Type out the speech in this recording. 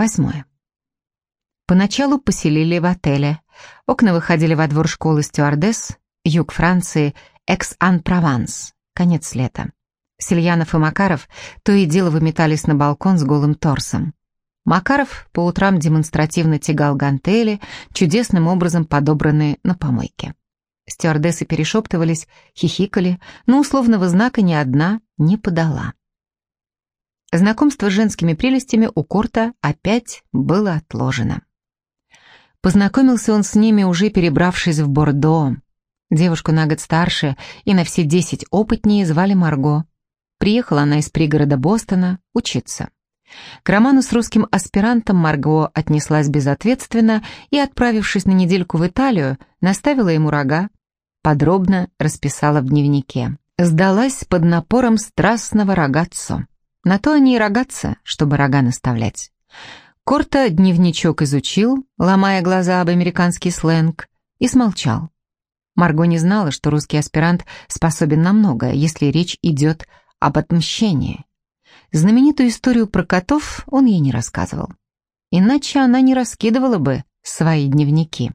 Восьмое. Поначалу поселили в отеле. Окна выходили во двор школы стюардесс, юг Франции, Экс-Ан-Прованс, конец лета. Сельянов и Макаров то и дело выметались на балкон с голым торсом. Макаров по утрам демонстративно тягал гантели, чудесным образом подобранные на помойке. Стюардессы перешептывались, хихикали, но условного знака ни одна не подала. Знакомство с женскими прелестями у Корта опять было отложено. Познакомился он с ними, уже перебравшись в Бордо. Девушку на год старше и на все десять опытнее звали Марго. Приехала она из пригорода Бостона учиться. К роману с русским аспирантом Марго отнеслась безответственно и, отправившись на недельку в Италию, наставила ему рога, подробно расписала в дневнике. Сдалась под напором страстного рогаццо. На то они и рогатся, чтобы рога наставлять. Корта дневничок изучил, ломая глаза об американский сленг, и смолчал. Марго не знала, что русский аспирант способен на многое, если речь идет об отмщении. Знаменитую историю про котов он ей не рассказывал. Иначе она не раскидывала бы свои дневники.